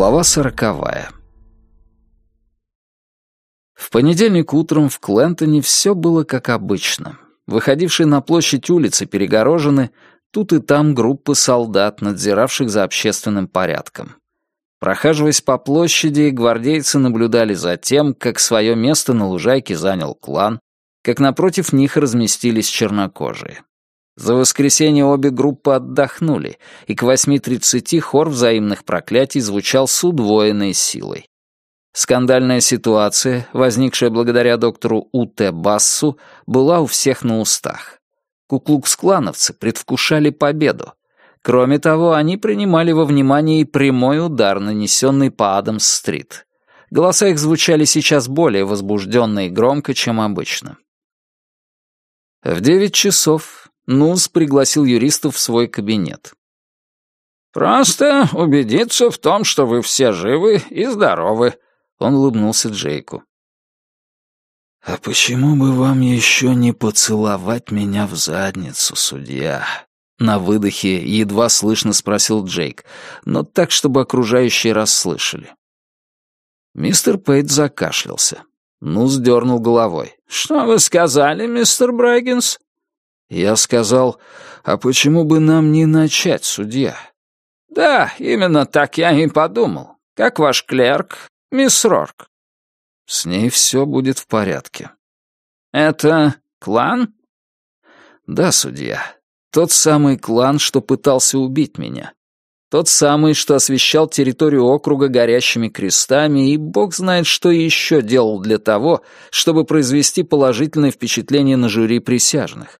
Глава сороковая. В понедельник утром в Клентоне все было как обычно. Выходившие на площадь улицы перегорожены, тут и там группы солдат, надзиравших за общественным порядком. Прохаживаясь по площади, гвардейцы наблюдали за тем, как свое место на лужайке занял клан, как напротив них разместились чернокожие. За воскресенье обе группы отдохнули, и к 8.30 хор взаимных проклятий звучал с удвоенной силой. Скандальная ситуация, возникшая благодаря доктору У.Т. Бассу, была у всех на устах. Куклукс-клановцы предвкушали победу. Кроме того, они принимали во внимание и прямой удар, нанесенный по Адамс-стрит. Голоса их звучали сейчас более возбужденно и громко, чем обычно. В девять часов Нуз пригласил юристов в свой кабинет. «Просто убедиться в том, что вы все живы и здоровы», — он улыбнулся Джейку. «А почему бы вам еще не поцеловать меня в задницу, судья?» На выдохе едва слышно спросил Джейк, но так, чтобы окружающие расслышали. Мистер Пейт закашлялся. Ну, сдернул головой. «Что вы сказали, мистер Брэггинс?» Я сказал, а почему бы нам не начать, судья? Да, именно так я и подумал. Как ваш клерк, мисс Рорк? С ней все будет в порядке. Это клан? Да, судья. Тот самый клан, что пытался убить меня. Тот самый, что освещал территорию округа горящими крестами, и бог знает, что еще делал для того, чтобы произвести положительное впечатление на жюри присяжных.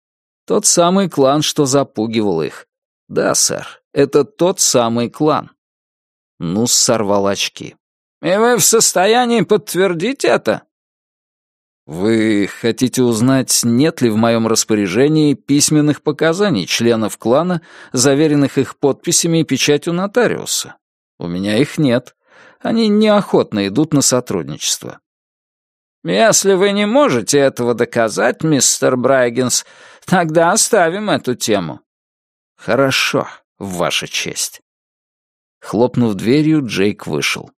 Тот самый клан, что запугивал их. Да, сэр, это тот самый клан. Нус сорвал очки. «И вы в состоянии подтвердить это?» «Вы хотите узнать, нет ли в моем распоряжении письменных показаний членов клана, заверенных их подписями и печатью нотариуса? У меня их нет. Они неохотно идут на сотрудничество. «Если вы не можете этого доказать, мистер Брайгенс, тогда оставим эту тему». «Хорошо, ваша честь». Хлопнув дверью, Джейк вышел.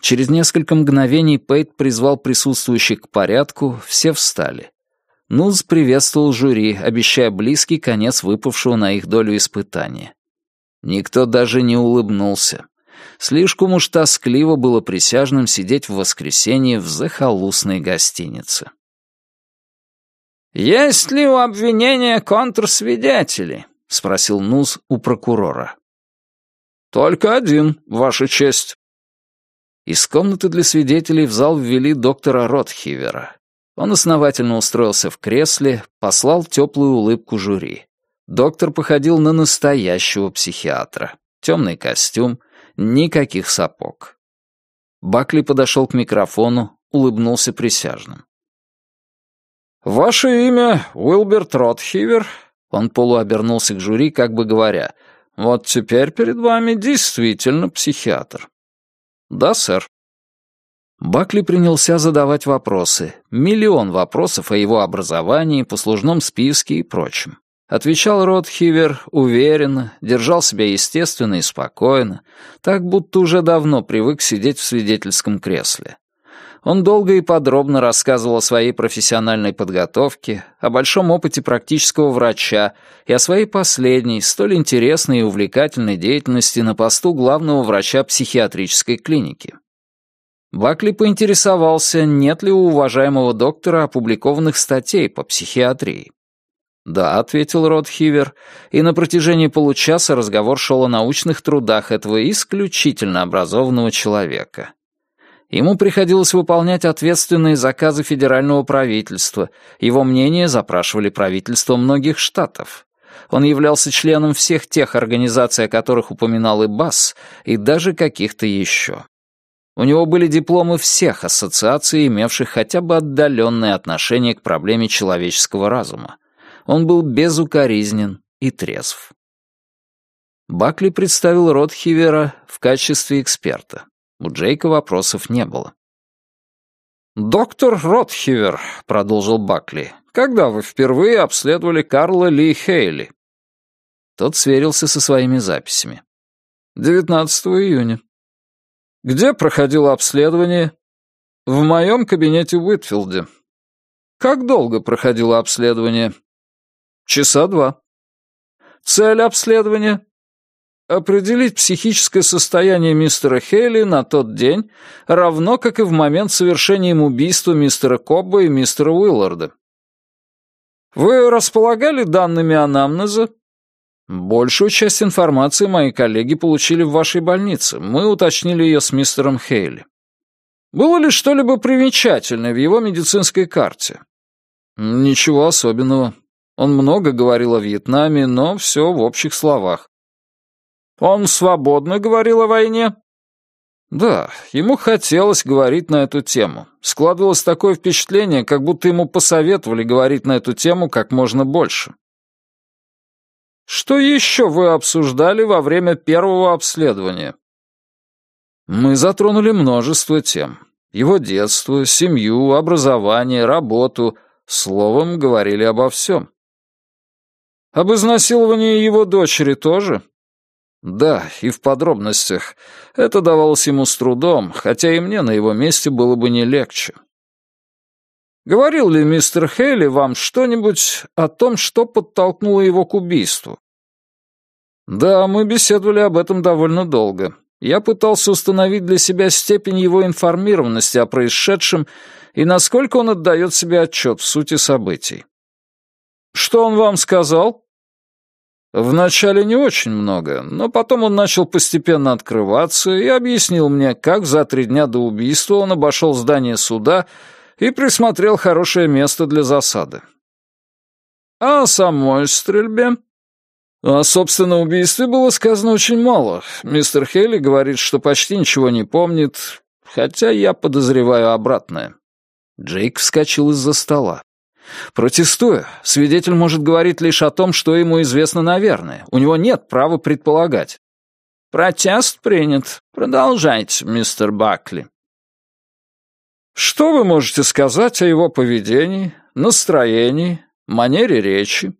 Через несколько мгновений Пейт призвал присутствующих к порядку, все встали. Нуз приветствовал жюри, обещая близкий конец выпавшего на их долю испытания. Никто даже не улыбнулся. Слишком уж тоскливо было присяжным сидеть в воскресенье в захолустной гостинице. «Есть ли у обвинения контрсвидетели?» — спросил Нуз у прокурора. «Только один, Ваша честь». Из комнаты для свидетелей в зал ввели доктора Ротхивера. Он основательно устроился в кресле, послал теплую улыбку жюри. Доктор походил на настоящего психиатра. Темный костюм, Никаких сапог. Бакли подошел к микрофону, улыбнулся присяжным. «Ваше имя Уилберт Ротхивер?» Он полуобернулся к жюри, как бы говоря. «Вот теперь перед вами действительно психиатр». «Да, сэр». Бакли принялся задавать вопросы. Миллион вопросов о его образовании, послужном списке и прочем. Отвечал Ротхивер уверенно, держал себя естественно и спокойно, так будто уже давно привык сидеть в свидетельском кресле. Он долго и подробно рассказывал о своей профессиональной подготовке, о большом опыте практического врача и о своей последней, столь интересной и увлекательной деятельности на посту главного врача психиатрической клиники. Бакли поинтересовался, нет ли у уважаемого доктора опубликованных статей по психиатрии. «Да», — ответил Ротхивер, и на протяжении получаса разговор шел о научных трудах этого исключительно образованного человека. Ему приходилось выполнять ответственные заказы федерального правительства, его мнение запрашивали правительства многих штатов. Он являлся членом всех тех организаций, о которых упоминал и Басс, и даже каких-то еще. У него были дипломы всех ассоциаций, имевших хотя бы отдаленное отношение к проблеме человеческого разума. Он был безукоризнен и трезв. Бакли представил Ротхивера в качестве эксперта. У Джейка вопросов не было. «Доктор Ротхивер», — продолжил Бакли, — «когда вы впервые обследовали Карла Ли Хейли?» Тот сверился со своими записями. «19 июня». Где проходило обследование? В моем кабинете в Уитфилде. Как долго проходило обследование? Часа два. Цель обследования? Определить психическое состояние мистера Хейли на тот день, равно как и в момент совершения им убийства мистера Кобба и мистера Уилларда. Вы располагали данными анамнеза? Большую часть информации мои коллеги получили в вашей больнице. Мы уточнили ее с мистером Хейли. Было ли что-либо примечательное в его медицинской карте? Ничего особенного. Он много говорил о Вьетнаме, но все в общих словах. Он свободно говорил о войне? Да, ему хотелось говорить на эту тему. Складывалось такое впечатление, как будто ему посоветовали говорить на эту тему как можно больше. Что еще вы обсуждали во время первого обследования? Мы затронули множество тем. Его детство, семью, образование, работу. Словом, говорили обо всем. Об изнасиловании его дочери тоже? Да, и в подробностях. Это давалось ему с трудом, хотя и мне на его месте было бы не легче. Говорил ли мистер Хейли вам что-нибудь о том, что подтолкнуло его к убийству? Да, мы беседовали об этом довольно долго. Я пытался установить для себя степень его информированности о происшедшем и насколько он отдает себе отчет в сути событий. Что он вам сказал? Вначале не очень много, но потом он начал постепенно открываться и объяснил мне, как за три дня до убийства он обошел здание суда и присмотрел хорошее место для засады. А о самой стрельбе? О собственном убийстве было сказано очень мало. Мистер Хейли говорит, что почти ничего не помнит, хотя я подозреваю обратное. Джейк вскочил из-за стола. «Протестую. Свидетель может говорить лишь о том, что ему известно наверное. У него нет права предполагать». «Протест принят. Продолжайте, мистер Бакли». Что вы можете сказать о его поведении, настроении, манере речи?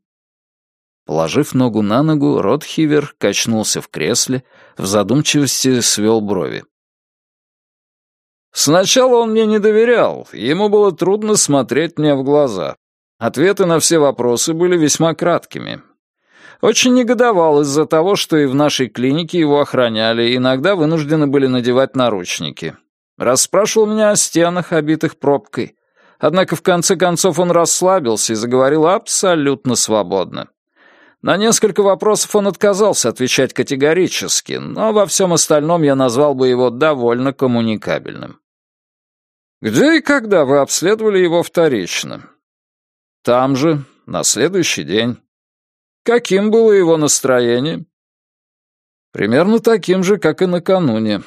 Положив ногу на ногу, Ротхивер качнулся в кресле, в задумчивости свел брови. Сначала он мне не доверял, ему было трудно смотреть мне в глаза. Ответы на все вопросы были весьма краткими. Очень негодовал из-за того, что и в нашей клинике его охраняли, иногда вынуждены были надевать наручники. Расспрашивал меня о стенах, обитых пробкой. Однако в конце концов он расслабился и заговорил абсолютно свободно. На несколько вопросов он отказался отвечать категорически, но во всем остальном я назвал бы его довольно коммуникабельным. «Где и когда вы обследовали его вторично?» «Там же, на следующий день». «Каким было его настроение?» «Примерно таким же, как и накануне.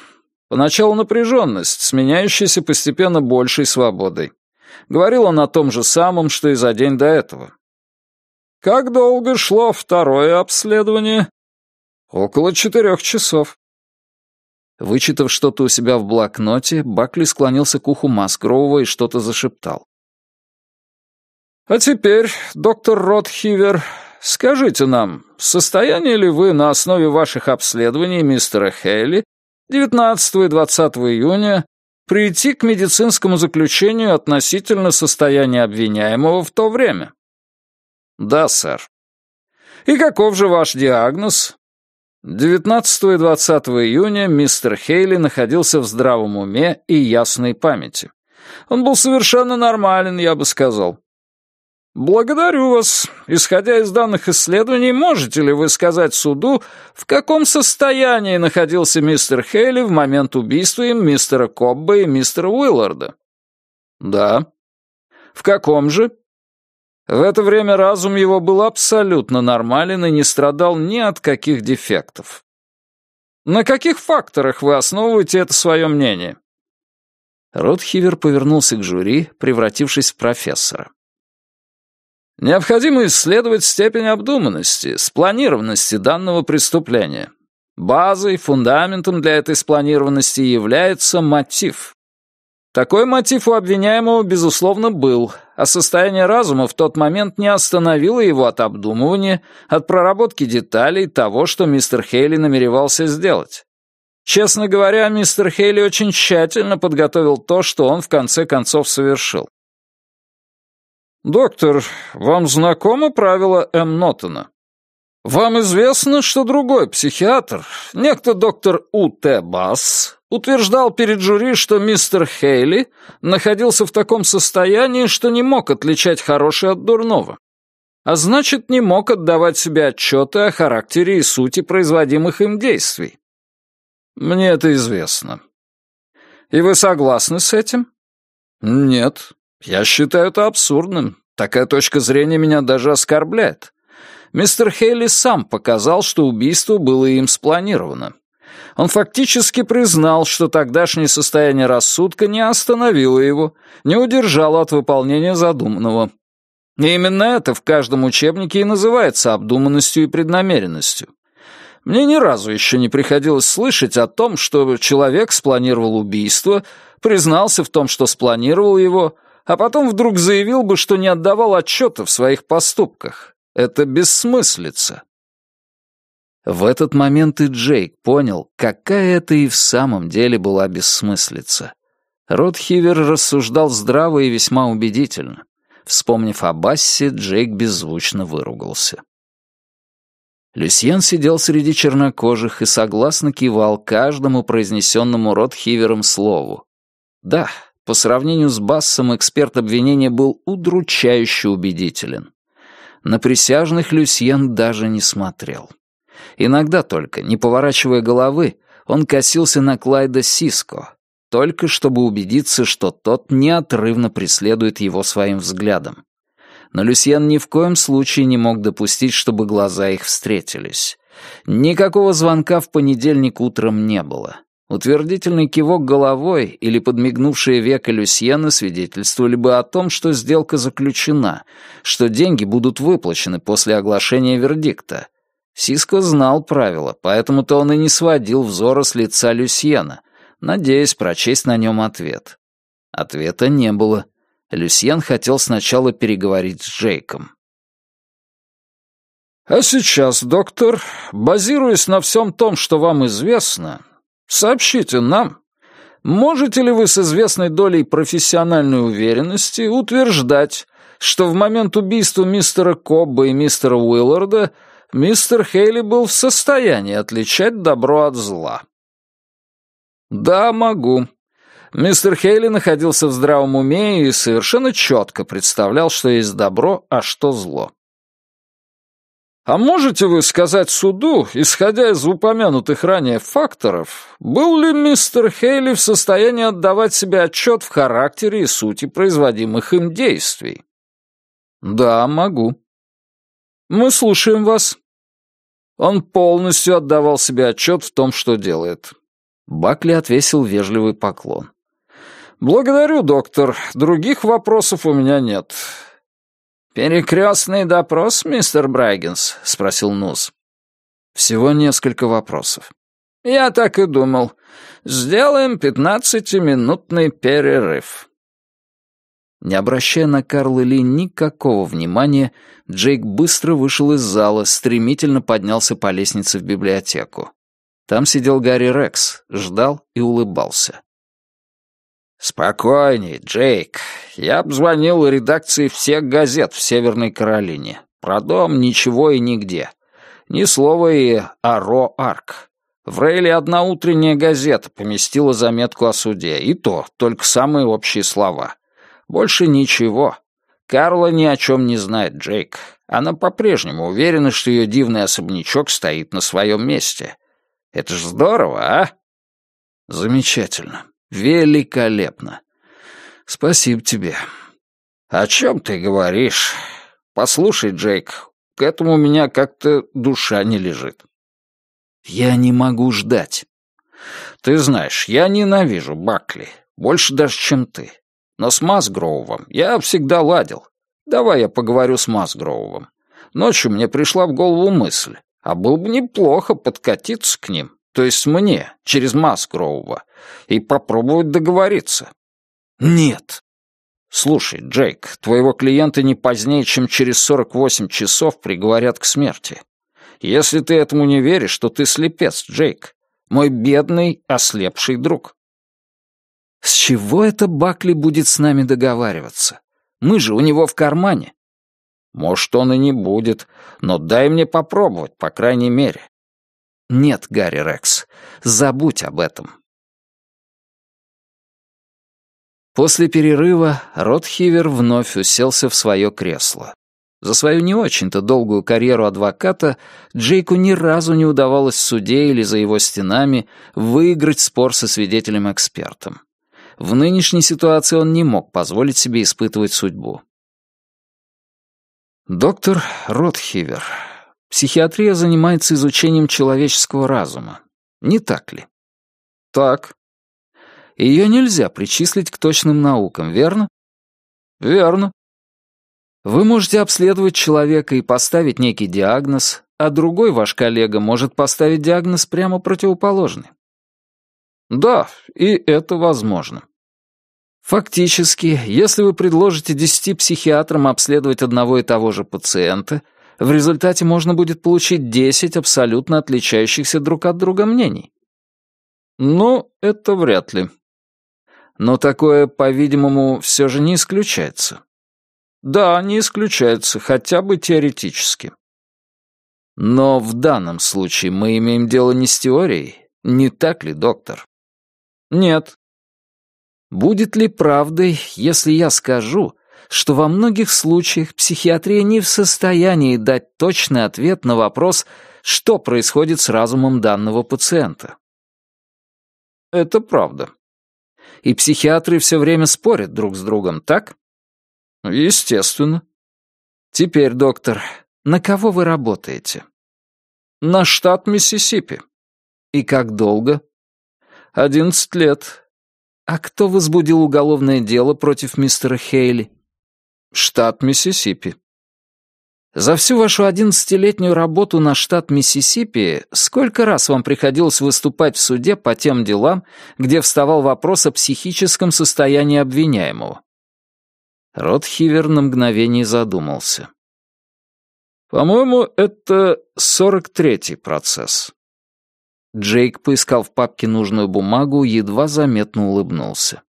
Поначалу напряженность, сменяющаяся постепенно большей свободой. Говорил он о том же самом, что и за день до этого. «Как долго шло второе обследование?» «Около четырех часов». Вычитав что-то у себя в блокноте, Бакли склонился к уху Маскрового и что-то зашептал. «А теперь, доктор Ротхивер, скажите нам, в состоянии ли вы на основе ваших обследований мистера Хейли 19 и 20 июня прийти к медицинскому заключению относительно состояния обвиняемого в то время? Да, сэр. И каков же ваш диагноз? 19 и 20 июня мистер Хейли находился в здравом уме и ясной памяти. Он был совершенно нормален, я бы сказал. «Благодарю вас. Исходя из данных исследований, можете ли вы сказать суду, в каком состоянии находился мистер Хейли в момент убийства им мистера Кобба и мистера Уилларда?» «Да». «В каком же?» В это время разум его был абсолютно нормален и не страдал ни от каких дефектов. «На каких факторах вы основываете это свое мнение?» Ротхивер повернулся к жюри, превратившись в профессора. Необходимо исследовать степень обдуманности, спланированности данного преступления. Базой, фундаментом для этой спланированности является мотив. Такой мотив у обвиняемого, безусловно, был, а состояние разума в тот момент не остановило его от обдумывания, от проработки деталей того, что мистер Хейли намеревался сделать. Честно говоря, мистер Хейли очень тщательно подготовил то, что он в конце концов совершил. «Доктор, вам знакомо правило М. Нотона? Вам известно, что другой психиатр, некто доктор У. Т. Басс, утверждал перед жюри, что мистер Хейли находился в таком состоянии, что не мог отличать хорошее от дурного, а значит, не мог отдавать себе отчеты о характере и сути производимых им действий. Мне это известно. И вы согласны с этим? Нет. Я считаю это абсурдным. Такая точка зрения меня даже оскорбляет. Мистер Хейли сам показал, что убийство было им спланировано. Он фактически признал, что тогдашнее состояние рассудка не остановило его, не удержало от выполнения задуманного. И именно это в каждом учебнике и называется обдуманностью и преднамеренностью. Мне ни разу еще не приходилось слышать о том, что человек спланировал убийство, признался в том, что спланировал его, а потом вдруг заявил бы, что не отдавал отчета в своих поступках. Это бессмыслица. В этот момент и Джейк понял, какая это и в самом деле была бессмыслица. Рот Хивер рассуждал здраво и весьма убедительно. Вспомнив о Бассе, Джейк беззвучно выругался. Люсьен сидел среди чернокожих и согласно кивал каждому произнесенному Рот Хивером слову. Да, по сравнению с Бассом эксперт обвинения был удручающе убедителен. На присяжных Люсьен даже не смотрел. Иногда только, не поворачивая головы, он косился на Клайда Сиско, только чтобы убедиться, что тот неотрывно преследует его своим взглядом. Но Люсьен ни в коем случае не мог допустить, чтобы глаза их встретились. Никакого звонка в понедельник утром не было. Утвердительный кивок головой или подмигнувшее веко Люсьена свидетельствовали бы о том, что сделка заключена, что деньги будут выплачены после оглашения вердикта, Сиско знал правила, поэтому-то он и не сводил взора с лица Люсьена, надеясь прочесть на нем ответ. Ответа не было. Люсьен хотел сначала переговорить с Джейком. «А сейчас, доктор, базируясь на всем том, что вам известно, сообщите нам, можете ли вы с известной долей профессиональной уверенности утверждать, что в момент убийства мистера Кобба и мистера Уилларда мистер Хейли был в состоянии отличать добро от зла. Да, могу. Мистер Хейли находился в здравом уме и совершенно четко представлял, что есть добро, а что зло. А можете вы сказать суду, исходя из упомянутых ранее факторов, был ли мистер Хейли в состоянии отдавать себе отчет в характере и сути производимых им действий? Да, могу. Мы слушаем вас. Он полностью отдавал себе отчет в том, что делает. Бакли отвесил вежливый поклон. «Благодарю, доктор. Других вопросов у меня нет». «Перекрестный допрос, мистер Брайгенс?» — спросил Нус. «Всего несколько вопросов». «Я так и думал. Сделаем пятнадцатиминутный перерыв». Не обращая на Карла Ли никакого внимания, Джейк быстро вышел из зала, стремительно поднялся по лестнице в библиотеку. Там сидел Гарри Рекс, ждал и улыбался. «Спокойней, Джейк. Я обзвонил редакции всех газет в Северной Каролине. Про дом ничего и нигде. Ни слова и о Ро-Арк. В Рейле одна утренняя газета поместила заметку о суде, и то только самые общие слова. Больше ничего. Карла ни о чем не знает, Джейк. Она по-прежнему уверена, что ее дивный особнячок стоит на своем месте. Это ж здорово, а? Замечательно. Великолепно. Спасибо тебе. О чем ты говоришь? Послушай, Джейк, к этому у меня как-то душа не лежит. Я не могу ждать. Ты знаешь, я ненавижу Бакли. Больше даже, чем ты. Но с Масгроувом я всегда ладил. Давай я поговорю с Масгроувом. Ночью мне пришла в голову мысль, а было бы неплохо подкатиться к ним, то есть мне, через Масгроува, и попробовать договориться. Нет. Слушай, Джейк, твоего клиента не позднее, чем через 48 часов приговорят к смерти. Если ты этому не веришь, то ты слепец, Джейк. Мой бедный, ослепший друг. С чего это Бакли будет с нами договариваться? Мы же у него в кармане. Может, он и не будет, но дай мне попробовать, по крайней мере. Нет, Гарри Рекс, забудь об этом. После перерыва Ротхивер вновь уселся в свое кресло. За свою не очень-то долгую карьеру адвоката Джейку ни разу не удавалось в суде или за его стенами выиграть спор со свидетелем-экспертом. В нынешней ситуации он не мог позволить себе испытывать судьбу. Доктор Ротхивер, психиатрия занимается изучением человеческого разума. Не так ли? Так. Ее нельзя причислить к точным наукам, верно? Верно. Вы можете обследовать человека и поставить некий диагноз, а другой ваш коллега может поставить диагноз прямо противоположный. Да, и это возможно. Фактически, если вы предложите десяти психиатрам обследовать одного и того же пациента, в результате можно будет получить десять абсолютно отличающихся друг от друга мнений. Ну, это вряд ли. Но такое, по-видимому, все же не исключается. Да, не исключается, хотя бы теоретически. Но в данном случае мы имеем дело не с теорией, не так ли, доктор? Нет. Будет ли правдой, если я скажу, что во многих случаях психиатрия не в состоянии дать точный ответ на вопрос, что происходит с разумом данного пациента? Это правда. И психиатры все время спорят друг с другом, так? Естественно. Теперь, доктор, на кого вы работаете? На штат Миссисипи. И как долго? Одиннадцать лет. А кто возбудил уголовное дело против мистера Хейли? Штат Миссисипи. За всю вашу одиннадцатилетнюю работу на штат Миссисипи сколько раз вам приходилось выступать в суде по тем делам, где вставал вопрос о психическом состоянии обвиняемого? Ротхивер на мгновение задумался. «По-моему, это сорок третий процесс». Джейк поискал в папке нужную бумагу, едва заметно улыбнулся.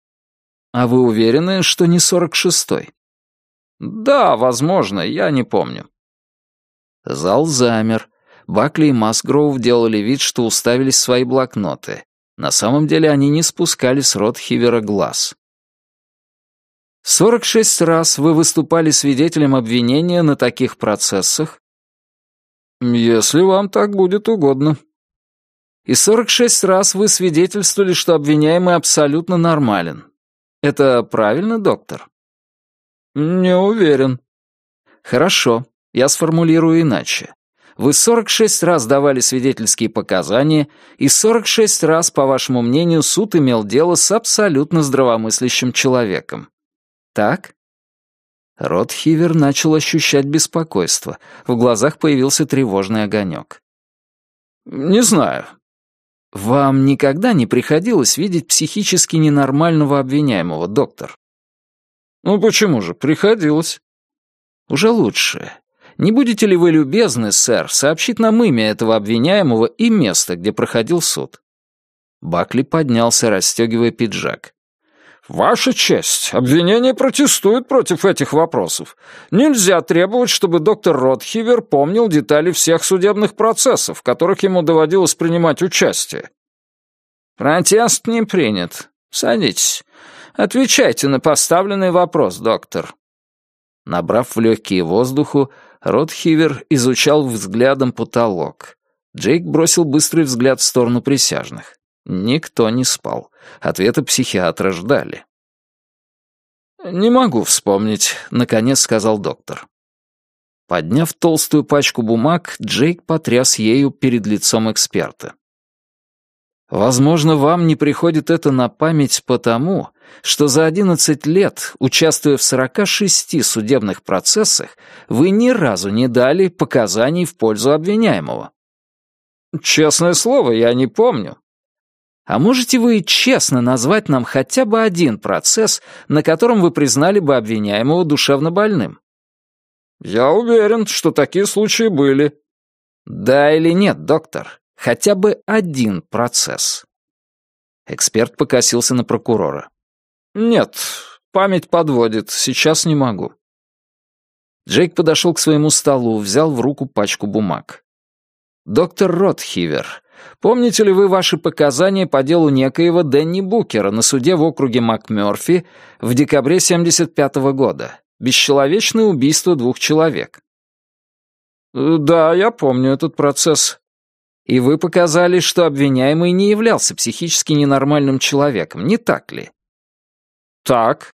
«А вы уверены, что не сорок шестой?» «Да, возможно, я не помню». Зал замер. Бакли и Масгроув делали вид, что уставились свои блокноты. На самом деле они не спускали с Ротхивера глаз. Сорок шесть раз вы выступали свидетелем обвинения на таких процессах? Если вам так будет угодно. И сорок шесть раз вы свидетельствовали, что обвиняемый абсолютно нормален. Это правильно, доктор? Не уверен. Хорошо, я сформулирую иначе. Вы 46 раз давали свидетельские показания, и 46 раз, по вашему мнению, суд имел дело с абсолютно здравомыслящим человеком. Так? Ротхивер начал ощущать беспокойство. В глазах появился тревожный огонек. «Не знаю». «Вам никогда не приходилось видеть психически ненормального обвиняемого, доктор?» «Ну почему же? Приходилось». «Уже лучше. Не будете ли вы любезны, сэр, сообщить нам имя этого обвиняемого и место, где проходил суд?» Бакли поднялся, расстегивая пиджак. «Ваша честь, обвинение протестует против этих вопросов. Нельзя требовать, чтобы доктор Ротхивер помнил детали всех судебных процессов, в которых ему доводилось принимать участие». «Протест не принят. Садитесь. Отвечайте на поставленный вопрос, доктор». Набрав в легкие воздуху, Ротхивер изучал взглядом потолок. Джейк бросил быстрый взгляд в сторону присяжных. Никто не спал. Ответа психиатра ждали. «Не могу вспомнить», — наконец сказал доктор. Подняв толстую пачку бумаг, Джейк потряс ею перед лицом эксперта. Возможно, вам не приходит это на память потому, что за 11 лет, участвуя в 46 судебных процессах, вы ни разу не дали показаний в пользу обвиняемого. Честное слово, я не помню. А можете вы честно назвать нам хотя бы один процесс, на котором вы признали бы обвиняемого душевно больным? Я уверен, что такие случаи были. Да или нет, доктор? хотя бы один процесс. Эксперт покосился на прокурора. «Нет, память подводит, сейчас не могу». Джейк подошел к своему столу, взял в руку пачку бумаг. «Доктор Ротхивер, помните ли вы ваши показания по делу некоего Дэнни Букера на суде в округе МакМёрфи в декабре 75 -го года? Бесчеловечное убийство двух человек?» «Да, я помню этот процесс». «И вы показали, что обвиняемый не являлся психически ненормальным человеком, не так ли?» «Так».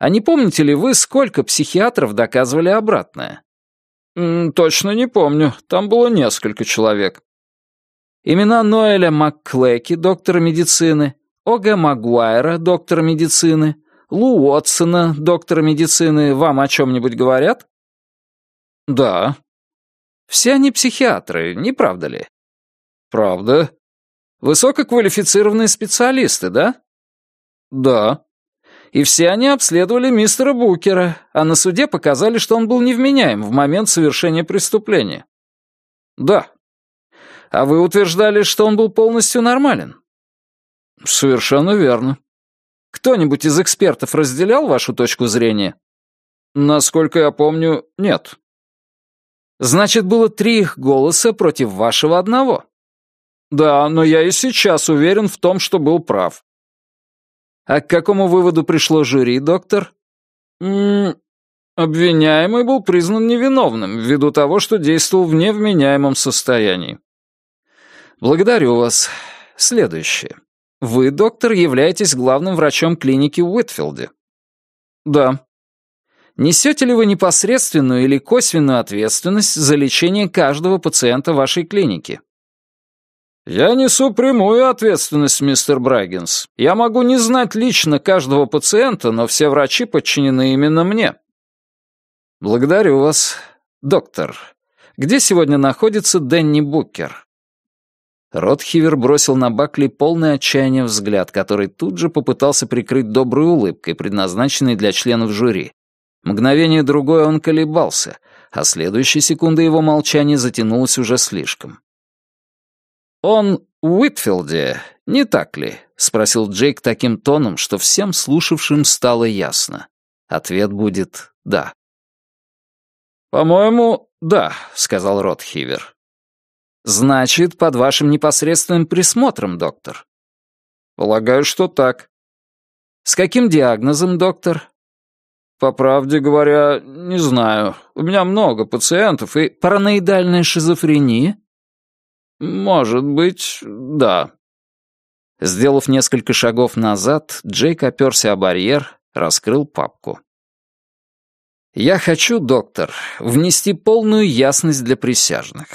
«А не помните ли вы, сколько психиатров доказывали обратное?» «Точно не помню. Там было несколько человек». Имена Ноэля МакКлэки, доктора медицины, Ога Магуайра, доктора медицины, Лу Уотсона, доктора медицины, вам о чем-нибудь говорят? Да. Все они психиатры, не правда ли? Правда. Высококвалифицированные специалисты, да? Да и все они обследовали мистера Букера, а на суде показали, что он был невменяем в момент совершения преступления. Да. А вы утверждали, что он был полностью нормален? Совершенно верно. Кто-нибудь из экспертов разделял вашу точку зрения? Насколько я помню, нет. Значит, было три их голоса против вашего одного. Да, но я и сейчас уверен в том, что был прав. А к какому выводу пришло жюри, доктор? М обвиняемый был признан невиновным ввиду того, что действовал в невменяемом состоянии. Благодарю вас. Следующее. Вы, доктор, являетесь главным врачом клиники в Уитфилде. Да. Несете ли вы непосредственную или косвенную ответственность за лечение каждого пациента вашей клиники? «Я несу прямую ответственность, мистер Браггинс. Я могу не знать лично каждого пациента, но все врачи подчинены именно мне». «Благодарю вас. Доктор, где сегодня находится Дэнни Букер?» Ротхивер бросил на Бакли полный отчаяния взгляд, который тут же попытался прикрыть доброй улыбкой, предназначенной для членов жюри. Мгновение другое он колебался, а следующая секунда его молчания затянулась уже слишком. «Он в Уитфилде, не так ли?» — спросил Джейк таким тоном, что всем слушавшим стало ясно. Ответ будет «да». «По-моему, да», — сказал Ротхивер. «Значит, под вашим непосредственным присмотром, доктор?» «Полагаю, что так». «С каким диагнозом, доктор?» «По правде говоря, не знаю. У меня много пациентов и...» «Параноидальная шизофрения?» «Может быть, да». Сделав несколько шагов назад, Джейк оперся о барьер, раскрыл папку. «Я хочу, доктор, внести полную ясность для присяжных.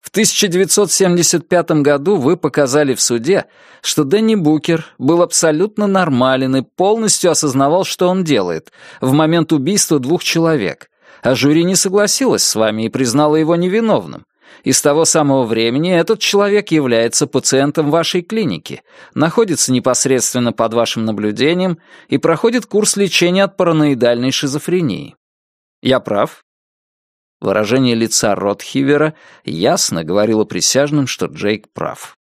В 1975 году вы показали в суде, что Дэнни Букер был абсолютно нормален и полностью осознавал, что он делает, в момент убийства двух человек, а жюри не согласилось с вами и признало его невиновным, и с того самого времени этот человек является пациентом вашей клиники, находится непосредственно под вашим наблюдением и проходит курс лечения от параноидальной шизофрении. Я прав? Выражение лица Ротхивера ясно говорило присяжным, что Джейк прав.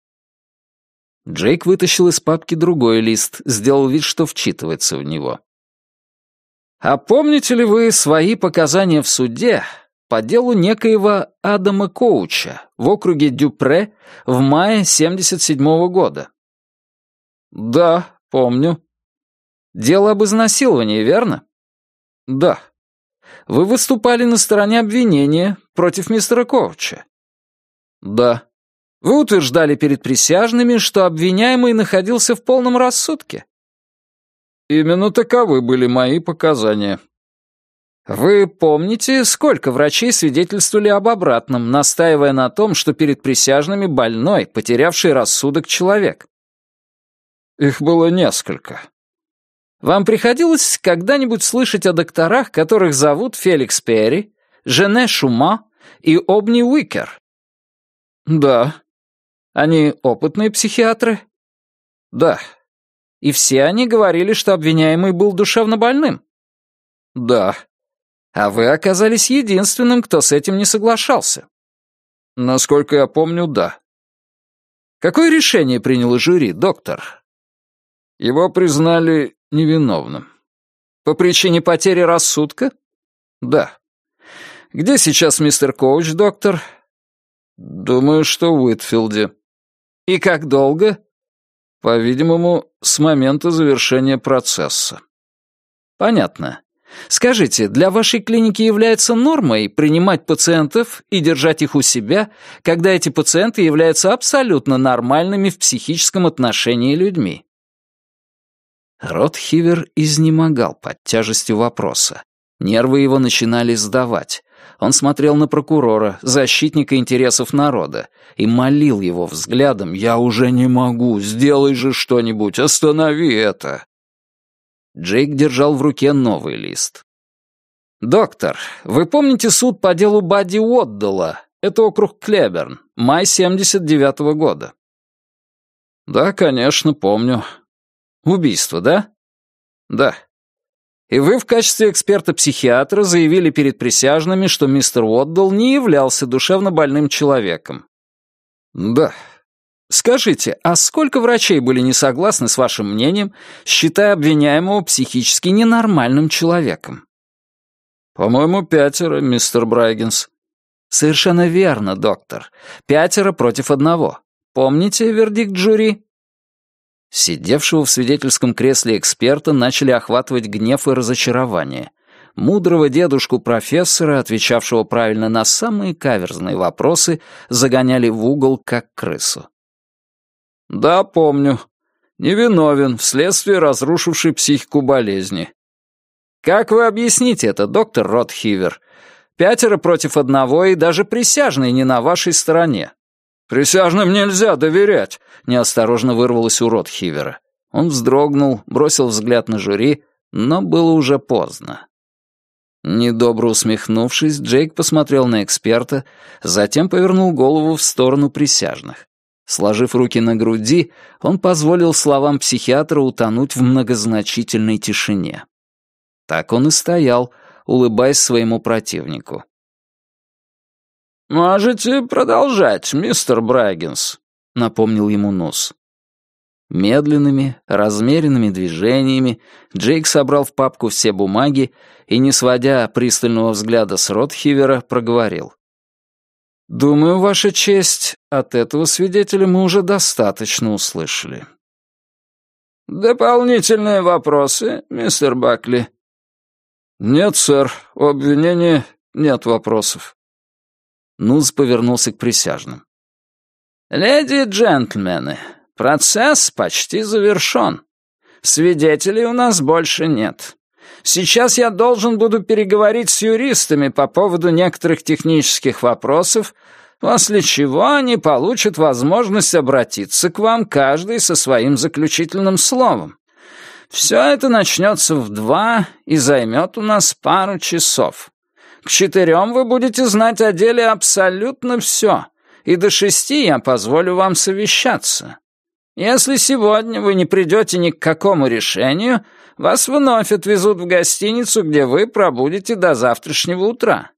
Джейк вытащил из папки другой лист, сделал вид, что вчитывается в него. «А помните ли вы свои показания в суде по делу некоего Адама Коуча в округе Дюпре в мае 77 -го года. Да, помню. Дело об изнасиловании, верно? Да. Вы выступали на стороне обвинения против мистера Коуча? Да. Вы утверждали перед присяжными, что обвиняемый находился в полном рассудке? Именно таковы были мои показания. Вы помните, сколько врачей свидетельствовали об обратном, настаивая на том, что перед присяжными больной, потерявший рассудок человек? Их было несколько. Вам приходилось когда-нибудь слышать о докторах, которых зовут Феликс Перри, Жене Шума и Обни Уикер? Да. Они опытные психиатры? Да. И все они говорили, что обвиняемый был душевно больным? Да. А вы оказались единственным, кто с этим не соглашался. Насколько я помню, да. Какое решение приняло жюри, доктор? Его признали невиновным. По причине потери рассудка? Да. Где сейчас мистер Коуч, доктор? Думаю, что в Уитфилде. И как долго? По-видимому, с момента завершения процесса. Понятно. Скажите, для вашей клиники является нормой принимать пациентов и держать их у себя, когда эти пациенты являются абсолютно нормальными в психическом отношении людьми? Ротхивер изнемогал под тяжестью вопроса. Нервы его начинали сдавать. Он смотрел на прокурора, защитника интересов народа, и молил его взглядом «Я уже не могу, сделай же что-нибудь, останови это!» Джейк держал в руке новый лист. «Доктор, вы помните суд по делу Бадди Уотдала? Это округ Клеберн, май 79-го года». «Да, конечно, помню». «Убийство, да?» «Да». «И вы в качестве эксперта-психиатра заявили перед присяжными, что мистер Уотдал не являлся душевно больным человеком?» «Да». Скажите, а сколько врачей были не согласны с вашим мнением, считая обвиняемого психически ненормальным человеком? По-моему, пятеро, мистер Брайгенс. Совершенно верно, доктор. Пятеро против одного. Помните вердикт жюри? Сидевшего в свидетельском кресле эксперта начали охватывать гнев и разочарование. Мудрого дедушку-профессора, отвечавшего правильно на самые каверзные вопросы, загоняли в угол, как крысу. «Да, помню. Невиновен, вследствие разрушившей психику болезни». «Как вы объясните это, доктор Ротхивер? Пятеро против одного, и даже присяжные не на вашей стороне». «Присяжным нельзя доверять», — неосторожно вырвалось у Ротхивера. Он вздрогнул, бросил взгляд на жюри, но было уже поздно. Недобро усмехнувшись, Джейк посмотрел на эксперта, затем повернул голову в сторону присяжных. Сложив руки на груди, он позволил словам психиатра утонуть в многозначительной тишине. Так он и стоял, улыбаясь своему противнику. «Можете продолжать, мистер Браггинс», — напомнил ему Нус. Медленными, размеренными движениями Джейк собрал в папку все бумаги и, не сводя пристального взгляда с Ротхивера, проговорил. «Думаю, Ваша честь, от этого свидетеля мы уже достаточно услышали». «Дополнительные вопросы, мистер Бакли?» «Нет, сэр. У обвинения нет вопросов». Нуз повернулся к присяжным. «Леди и джентльмены, процесс почти завершен. Свидетелей у нас больше нет. Сейчас я должен буду переговорить с юристами по поводу некоторых технических вопросов, после чего они получат возможность обратиться к вам каждый со своим заключительным словом. Все это начнется в два и займет у нас пару часов. К четырем вы будете знать о деле абсолютно все, и до шести я позволю вам совещаться. Если сегодня вы не придете ни к какому решению, вас вновь отвезут в гостиницу, где вы пробудете до завтрашнего утра.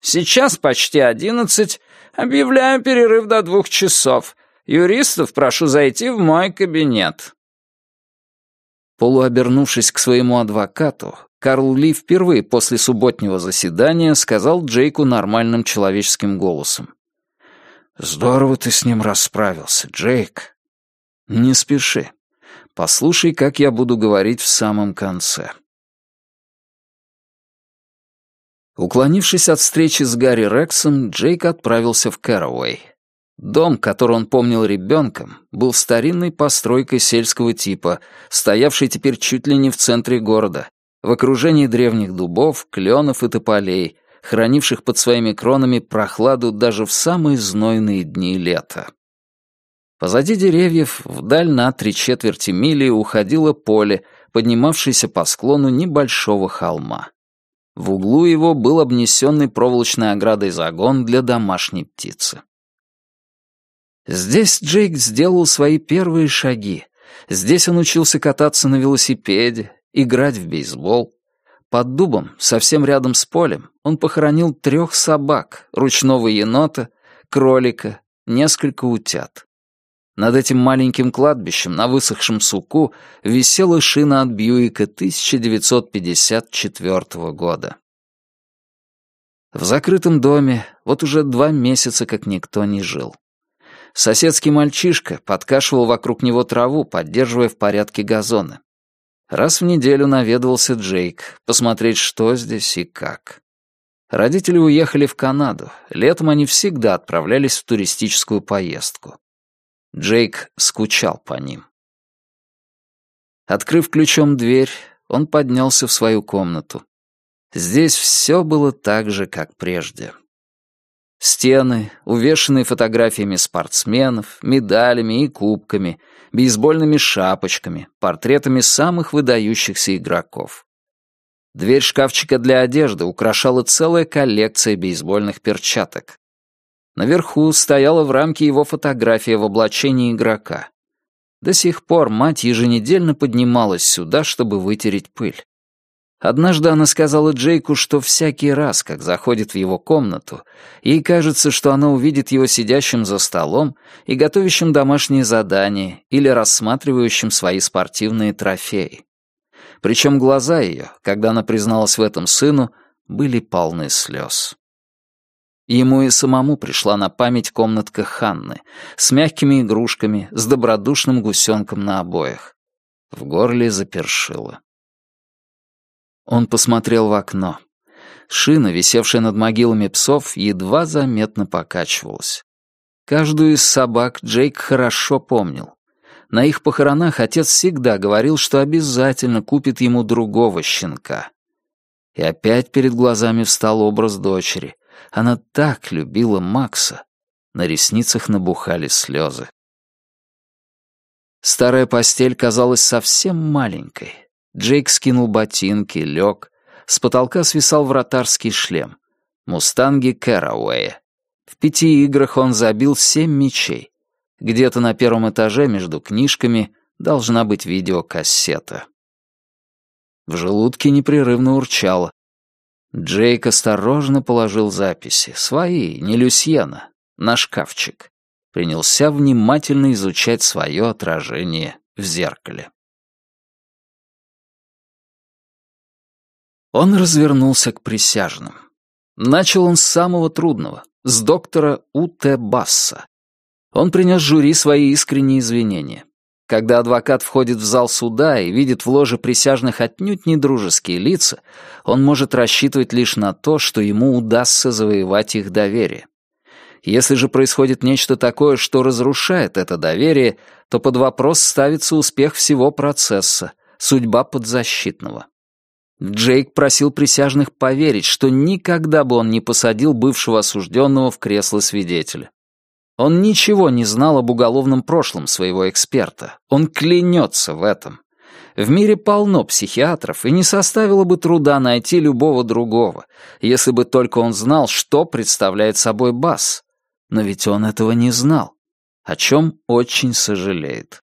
Сейчас почти одиннадцать. Объявляю перерыв до двух часов. Юристов прошу зайти в мой кабинет». Полуобернувшись к своему адвокату, Карл Ли впервые после субботнего заседания сказал Джейку нормальным человеческим голосом. «Здорово ты с ним расправился, Джейк». «Не спеши. Послушай, как я буду говорить в самом конце. Уклонившись от встречи с Гарри Рексом, Джейк отправился в Кэрауэй. Дом, который он помнил ребенком, был старинной постройкой сельского типа, стоявшей теперь чуть ли не в центре города, в окружении древних дубов, кленов и тополей, хранивших под своими кронами прохладу даже в самые знойные дни лета. Позади деревьев вдаль на три четверти мили уходило поле, поднимавшееся по склону небольшого холма. В углу его был обнесенный проволочной оградой загон для домашней птицы. Здесь Джейк сделал свои первые шаги. Здесь он учился кататься на велосипеде, играть в бейсбол. Под дубом, совсем рядом с полем, он похоронил трех собак, ручного енота, кролика, несколько утят. Над этим маленьким кладбищем на высохшем суку висела шина от Бьюика 1954 года. В закрытом доме вот уже два месяца как никто не жил. Соседский мальчишка подкашивал вокруг него траву, поддерживая в порядке газоны. Раз в неделю наведывался Джейк, посмотреть, что здесь и как. Родители уехали в Канаду. Летом они всегда отправлялись в туристическую поездку. Джейк скучал по ним. Открыв ключом дверь, он поднялся в свою комнату. Здесь все было так же, как прежде. Стены, увешанные фотографиями спортсменов, медалями и кубками, бейсбольными шапочками, портретами самых выдающихся игроков. Дверь шкафчика для одежды украшала целая коллекция бейсбольных перчаток. Наверху стояла в рамке его фотография в облачении игрока. До сих пор мать еженедельно поднималась сюда, чтобы вытереть пыль. Однажды она сказала Джейку, что всякий раз, как заходит в его комнату, ей кажется, что она увидит его сидящим за столом и готовящим домашние задания или рассматривающим свои спортивные трофеи. Причем глаза ее, когда она призналась в этом сыну, были полны слез. Ему и самому пришла на память комнатка Ханны с мягкими игрушками, с добродушным гусенком на обоях. В горле запершило. Он посмотрел в окно. Шина, висевшая над могилами псов, едва заметно покачивалась. Каждую из собак Джейк хорошо помнил. На их похоронах отец всегда говорил, что обязательно купит ему другого щенка. И опять перед глазами встал образ дочери. Она так любила Макса. На ресницах набухали слезы. Старая постель казалась совсем маленькой. Джейк скинул ботинки, лег. С потолка свисал вратарский шлем. Мустанги Кэрауэя. В пяти играх он забил семь мячей. Где-то на первом этаже между книжками должна быть видеокассета. В желудке непрерывно урчало. Джейк осторожно положил записи, свои, не Люсьена, на шкафчик. Принялся внимательно изучать свое отражение в зеркале. Он развернулся к присяжным. Начал он с самого трудного, с доктора У.Т. Басса. Он принес жюри свои искренние извинения. Когда адвокат входит в зал суда и видит в ложе присяжных отнюдь недружеские лица, он может рассчитывать лишь на то, что ему удастся завоевать их доверие. Если же происходит нечто такое, что разрушает это доверие, то под вопрос ставится успех всего процесса, судьба подзащитного. Джейк просил присяжных поверить, что никогда бы он не посадил бывшего осужденного в кресло свидетеля. Он ничего не знал об уголовном прошлом своего эксперта. Он клянется в этом. В мире полно психиатров, и не составило бы труда найти любого другого, если бы только он знал, что представляет собой бас. Но ведь он этого не знал, о чем очень сожалеет.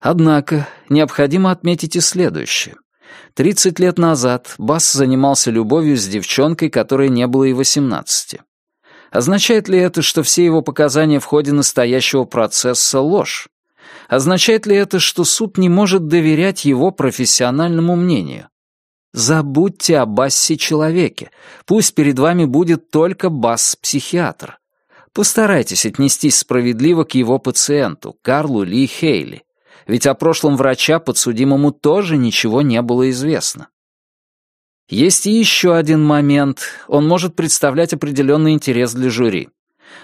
Однако необходимо отметить и следующее. Тридцать лет назад Бас занимался любовью с девчонкой, которой не было и восемнадцати. Означает ли это, что все его показания в ходе настоящего процесса — ложь? Означает ли это, что суд не может доверять его профессиональному мнению? Забудьте о Бассе-человеке. Пусть перед вами будет только Басс-психиатр. Постарайтесь отнестись справедливо к его пациенту, Карлу Ли Хейли ведь о прошлом врача подсудимому тоже ничего не было известно. Есть еще один момент. Он может представлять определенный интерес для жюри.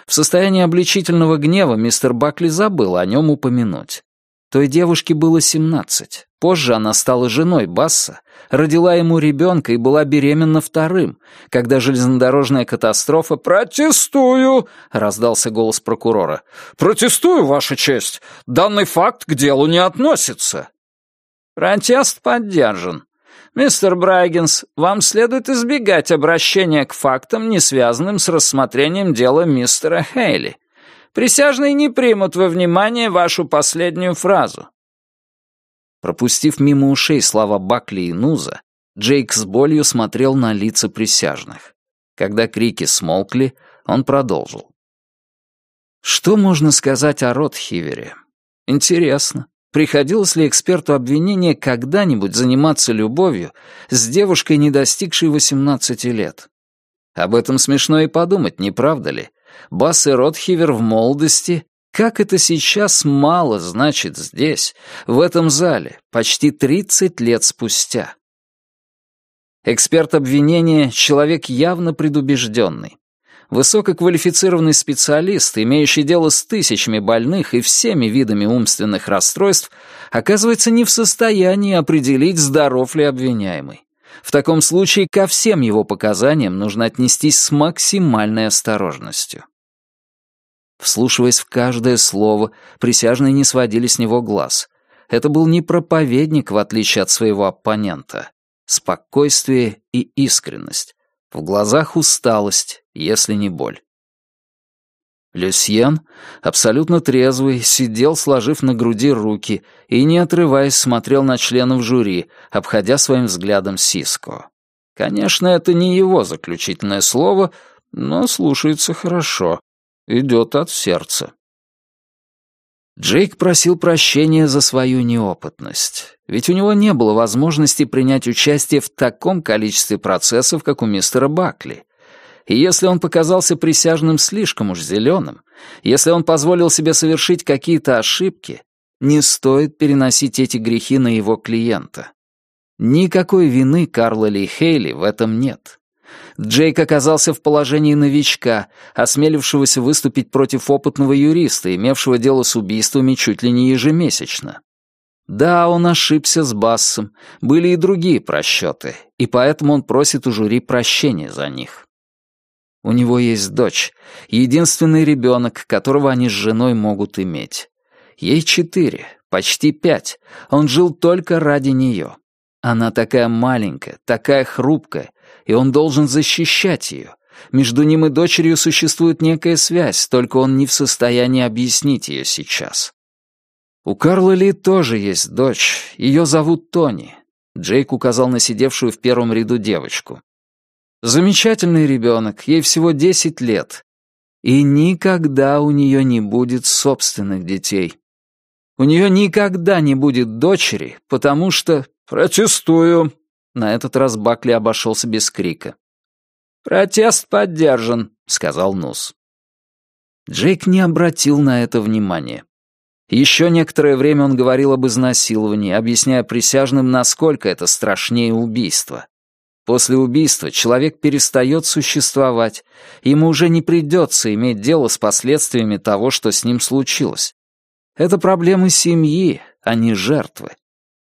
В состоянии обличительного гнева мистер Бакли забыл о нем упомянуть. Той девушке было 17. Позже она стала женой Басса, родила ему ребенка и была беременна вторым, когда железнодорожная катастрофа «Протестую!» — раздался голос прокурора. «Протестую, Ваша честь! Данный факт к делу не относится!» «Протест поддержан. Мистер Брайгенс, вам следует избегать обращения к фактам, не связанным с рассмотрением дела мистера Хейли. Присяжные не примут во внимание вашу последнюю фразу. Пропустив мимо ушей слова Бакли и Нуза, Джейк с болью смотрел на лица присяжных. Когда крики смолкли, он продолжил. Что можно сказать о Ротхивере? Интересно, приходилось ли эксперту обвинения когда-нибудь заниматься любовью с девушкой, не достигшей 18 лет? Об этом смешно и подумать, не правда ли? Бас и Ротхивер в молодости, как это сейчас мало значит здесь, в этом зале, почти 30 лет спустя. Эксперт обвинения — человек явно предубежденный. Высококвалифицированный специалист, имеющий дело с тысячами больных и всеми видами умственных расстройств, оказывается не в состоянии определить, здоров ли обвиняемый. В таком случае ко всем его показаниям нужно отнестись с максимальной осторожностью. Вслушиваясь в каждое слово, присяжные не сводили с него глаз. Это был не проповедник, в отличие от своего оппонента. Спокойствие и искренность. В глазах усталость, если не боль. Люсьен, абсолютно трезвый, сидел, сложив на груди руки, и, не отрываясь, смотрел на членов жюри, обходя своим взглядом Сиско. Конечно, это не его заключительное слово, но слушается хорошо. Идет от сердца. Джейк просил прощения за свою неопытность, ведь у него не было возможности принять участие в таком количестве процессов, как у мистера Бакли. И если он показался присяжным слишком уж зеленым, если он позволил себе совершить какие-то ошибки, не стоит переносить эти грехи на его клиента. Никакой вины Карла Ли Хейли в этом нет. Джейк оказался в положении новичка, осмелившегося выступить против опытного юриста, имевшего дело с убийствами чуть ли не ежемесячно. Да, он ошибся с Бассом, были и другие просчеты, и поэтому он просит у жюри прощения за них. У него есть дочь, единственный ребенок, которого они с женой могут иметь. Ей четыре, почти пять, он жил только ради нее. Она такая маленькая, такая хрупкая, и он должен защищать ее. Между ним и дочерью существует некая связь, только он не в состоянии объяснить ее сейчас. У Карла Ли тоже есть дочь, ее зовут Тони. Джейк указал на сидевшую в первом ряду девочку. Замечательный ребенок, ей всего десять лет. И никогда у нее не будет собственных детей. У нее никогда не будет дочери, потому что... «Протестую», на этот раз Бакли обошелся без крика. «Протест поддержан», — сказал Нус. Джейк не обратил на это внимания. Еще некоторое время он говорил об изнасиловании, объясняя присяжным, насколько это страшнее убийства. После убийства человек перестает существовать, ему уже не придется иметь дело с последствиями того, что с ним случилось. Это проблемы семьи, а не жертвы.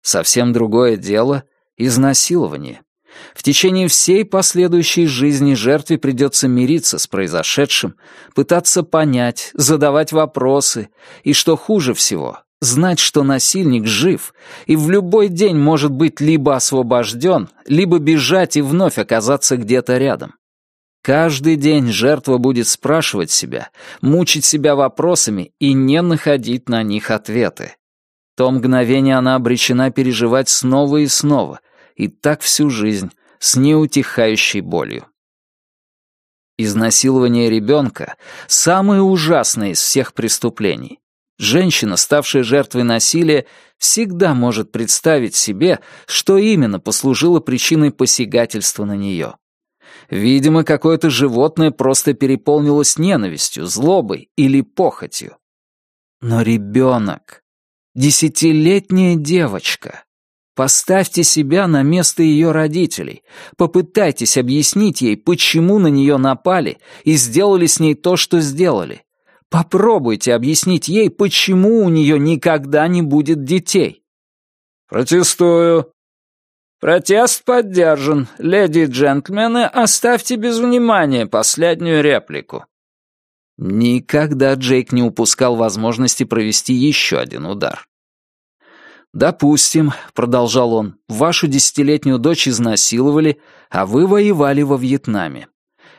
Совсем другое дело Изнасилование. В течение всей последующей жизни жертве придется мириться с произошедшим, пытаться понять, задавать вопросы, и, что хуже всего, знать, что насильник жив и в любой день может быть либо освобожден, либо бежать и вновь оказаться где-то рядом. Каждый день жертва будет спрашивать себя, мучить себя вопросами и не находить на них ответы. То мгновение она обречена переживать снова и снова, и так всю жизнь, с неутихающей болью. Изнасилование ребенка — самое ужасное из всех преступлений. Женщина, ставшая жертвой насилия, всегда может представить себе, что именно послужило причиной посягательства на нее. Видимо, какое-то животное просто переполнилось ненавистью, злобой или похотью. Но ребенок, десятилетняя девочка, Поставьте себя на место ее родителей. Попытайтесь объяснить ей, почему на нее напали и сделали с ней то, что сделали. Попробуйте объяснить ей, почему у нее никогда не будет детей. Протестую. Протест поддержан. Леди и джентльмены, оставьте без внимания последнюю реплику. Никогда Джейк не упускал возможности провести еще один удар. «Допустим», — продолжал он, — «вашу десятилетнюю дочь изнасиловали, а вы воевали во Вьетнаме.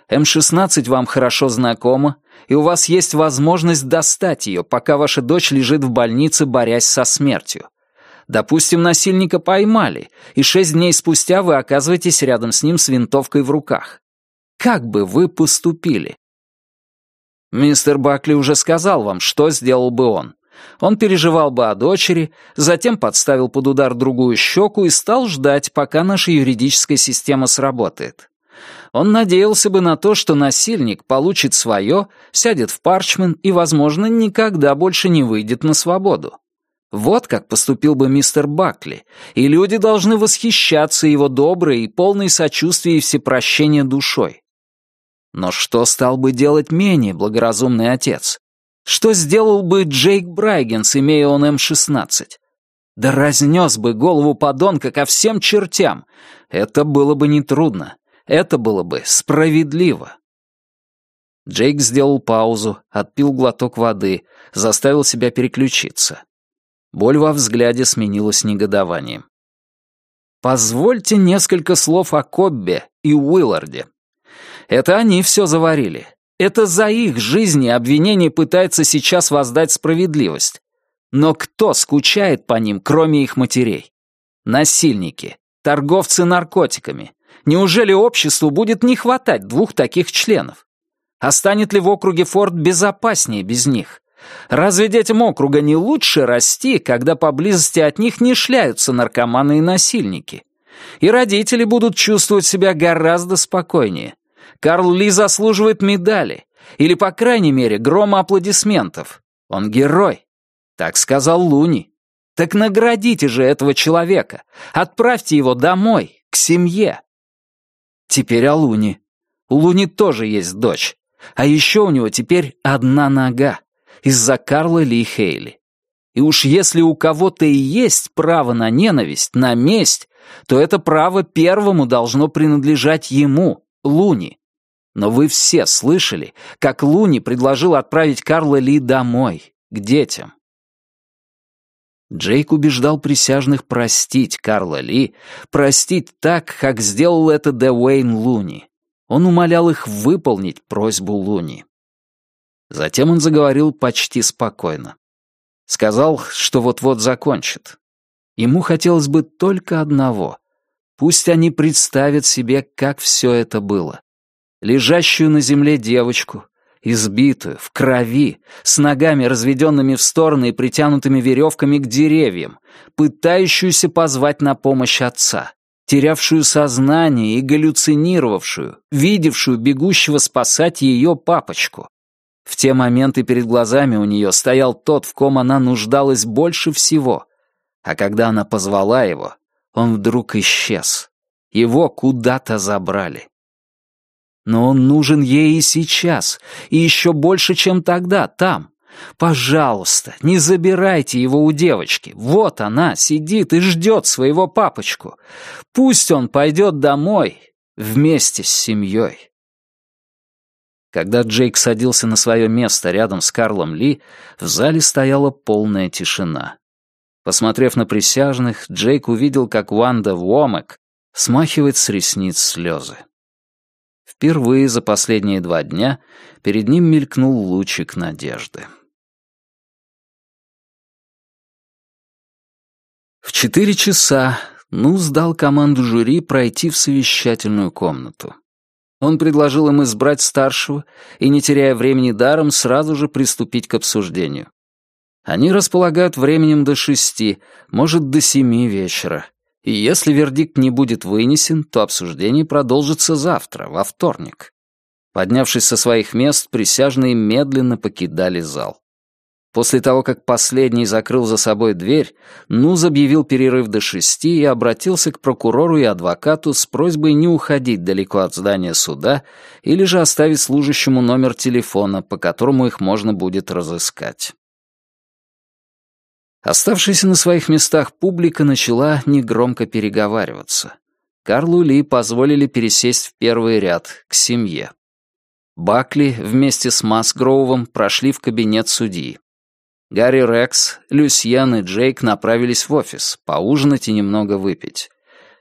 М-16 вам хорошо знакома, и у вас есть возможность достать ее, пока ваша дочь лежит в больнице, борясь со смертью. Допустим, насильника поймали, и шесть дней спустя вы оказываетесь рядом с ним с винтовкой в руках. Как бы вы поступили? Мистер Бакли уже сказал вам, что сделал бы он. Он переживал бы о дочери, затем подставил под удар другую щеку и стал ждать, пока наша юридическая система сработает. Он надеялся бы на то, что насильник получит свое, сядет в парчмен и, возможно, никогда больше не выйдет на свободу. Вот как поступил бы мистер Бакли, и люди должны восхищаться его доброй и полной сочувствия и всепрощения душой. Но что стал бы делать менее благоразумный отец? Что сделал бы Джейк Брайгенс, имея он М-16? Да разнес бы голову подонка ко всем чертям. Это было бы нетрудно. Это было бы справедливо. Джейк сделал паузу, отпил глоток воды, заставил себя переключиться. Боль во взгляде сменилась негодованием. «Позвольте несколько слов о Коббе и Уилларде. Это они все заварили. Это за их жизни обвинение пытается сейчас воздать справедливость. Но кто скучает по ним, кроме их матерей? Насильники, торговцы наркотиками. Неужели обществу будет не хватать двух таких членов? А станет ли в округе Форд безопаснее без них? Разве детям округа не лучше расти, когда поблизости от них не шляются наркоманы и насильники? И родители будут чувствовать себя гораздо спокойнее. Карл Ли заслуживает медали. Или, по крайней мере, грома аплодисментов. Он герой. Так сказал Луни. Так наградите же этого человека. Отправьте его домой, к семье. Теперь о Луни. У Луни тоже есть дочь. А еще у него теперь одна нога из-за Карла Ли Хейли. И уж если у кого-то и есть право на ненависть, на месть, то это право первому должно принадлежать ему, Луни. Но вы все слышали, как Луни предложил отправить Карла Ли домой, к детям. Джейк убеждал присяжных простить Карла Ли, простить так, как сделал это Дэуэйн Луни. Он умолял их выполнить просьбу Луни. Затем он заговорил почти спокойно. Сказал, что вот-вот закончит. Ему хотелось бы только одного. Пусть они представят себе, как все это было. Лежащую на земле девочку, избитую, в крови, с ногами разведенными в стороны и притянутыми веревками к деревьям, пытающуюся позвать на помощь отца, терявшую сознание и галлюцинировавшую, видевшую бегущего спасать ее папочку. В те моменты перед глазами у нее стоял тот, в ком она нуждалась больше всего. А когда она позвала его, он вдруг исчез. Его куда-то забрали. Но он нужен ей и сейчас, и еще больше, чем тогда, там. Пожалуйста, не забирайте его у девочки. Вот она сидит и ждет своего папочку. Пусть он пойдет домой вместе с семьей. Когда Джейк садился на свое место рядом с Карлом Ли, в зале стояла полная тишина. Посмотрев на присяжных, Джейк увидел, как Ванда Уомек смахивает с ресниц слезы. Впервые за последние два дня перед ним мелькнул лучик надежды. В четыре часа Ну сдал команду жюри пройти в совещательную комнату. Он предложил им избрать старшего и, не теряя времени даром, сразу же приступить к обсуждению. Они располагают временем до шести, может, до семи вечера. И если вердикт не будет вынесен, то обсуждение продолжится завтра, во вторник. Поднявшись со своих мест, присяжные медленно покидали зал. После того, как последний закрыл за собой дверь, Нуз объявил перерыв до шести и обратился к прокурору и адвокату с просьбой не уходить далеко от здания суда или же оставить служащему номер телефона, по которому их можно будет разыскать. Оставшаяся на своих местах публика начала негромко переговариваться. Карлу Ли позволили пересесть в первый ряд, к семье. Бакли вместе с Масгроувом прошли в кабинет судьи. Гарри Рекс, Люсьен и Джейк направились в офис, поужинать и немного выпить.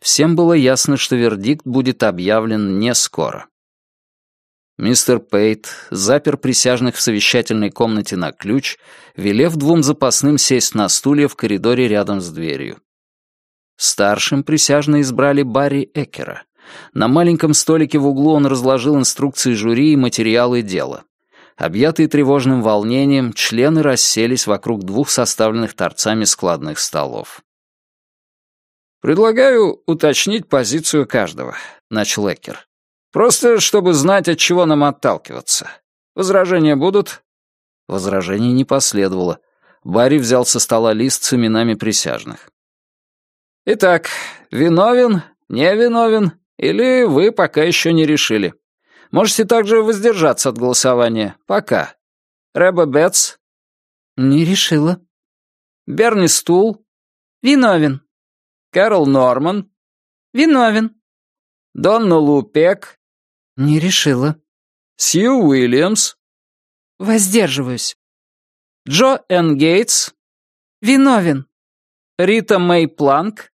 Всем было ясно, что вердикт будет объявлен не скоро. Мистер Пейт запер присяжных в совещательной комнате на ключ, велев двум запасным сесть на стулья в коридоре рядом с дверью. Старшим присяжные избрали Барри Экера. На маленьком столике в углу он разложил инструкции жюри и материалы дела. Объятые тревожным волнением, члены расселись вокруг двух составленных торцами складных столов. «Предлагаю уточнить позицию каждого», — начал Эккер. «Просто чтобы знать, от чего нам отталкиваться. Возражения будут?» Возражений не последовало. Барри взял со стола лист с именами присяжных. «Итак, виновен, не виновен, или вы пока еще не решили?» Можете также воздержаться от голосования. Пока. Рэба Бетс?» «Не решила». «Берни Стул?» «Виновен». «Кэрол Норман?» «Виновен». «Донна Лупек?» «Не решила». «Сью Уильямс?» «Воздерживаюсь». «Джо Эн Гейтс?» «Виновен». «Рита Мэй Планк?»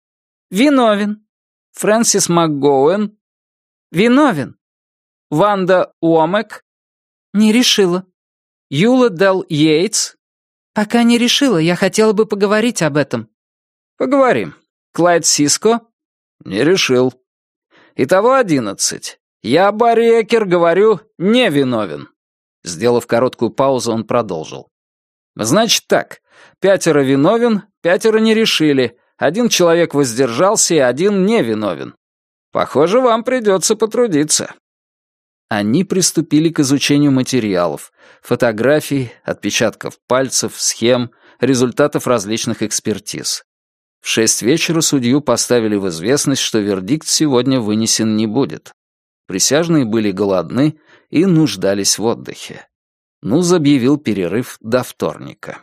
«Виновен». «Фрэнсис МакГоуэн?» «Виновен». Ванда Уомек? Не решила. Юла Дел Йейтс? Пока не решила, я хотела бы поговорить об этом. Поговорим. Клайд Сиско? Не решил. Итого одиннадцать. Я, Барри Экер, говорю, не виновен. Сделав короткую паузу, он продолжил. Значит так, пятеро виновен, пятеро не решили, один человек воздержался и один не виновен. Похоже, вам придется потрудиться. Они приступили к изучению материалов, фотографий, отпечатков пальцев, схем, результатов различных экспертиз. В шесть вечера судью поставили в известность, что вердикт сегодня вынесен не будет. Присяжные были голодны и нуждались в отдыхе. Нуз объявил перерыв до вторника.